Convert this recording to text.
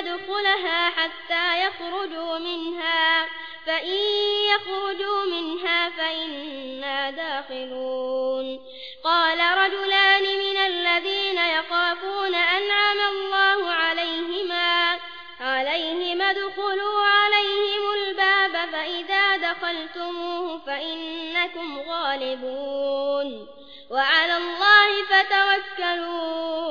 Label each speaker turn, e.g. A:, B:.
A: لن ندخلها حتى يخرجوا منها. فإن يخرجوا منها فإنا داخلون. قال رجلان من الذين يخافون أنعم الله عليهما. عليهما ادخلوا عليهم الباب فإذا دخلتموه فإنكم غالبون. وعلى الله فتوكلون.